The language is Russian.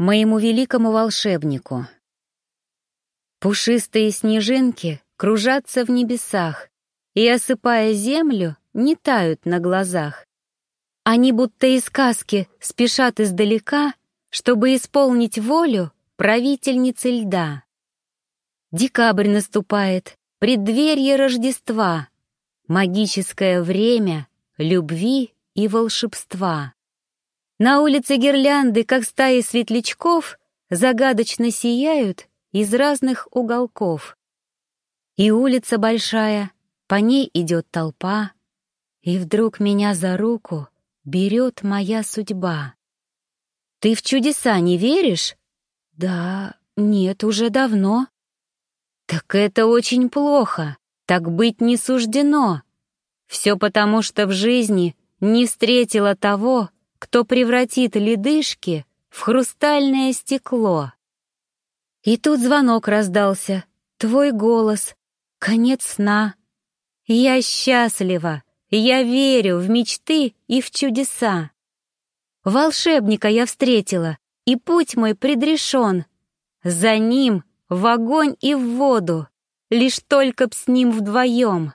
моему великому волшебнику. Пушистые снежинки кружатся в небесах и, осыпая землю, не тают на глазах. Они будто из сказки спешат издалека, чтобы исполнить волю правительницы льда. Декабрь наступает, преддверье Рождества, магическое время любви и волшебства. На улице гирлянды, как стаи светлячков, загадочно сияют из разных уголков. И улица большая, по ней идет толпа, и вдруг меня за руку берет моя судьба. Ты в чудеса не веришь? Да, нет, уже давно. Так это очень плохо, так быть не суждено. Все потому, что в жизни не встретила того, кто превратит ледышки в хрустальное стекло. И тут звонок раздался, твой голос, конец сна. Я счастлива, я верю в мечты и в чудеса. Волшебника я встретила, и путь мой предрешен. За ним в огонь и в воду, лишь только б с ним вдвоем.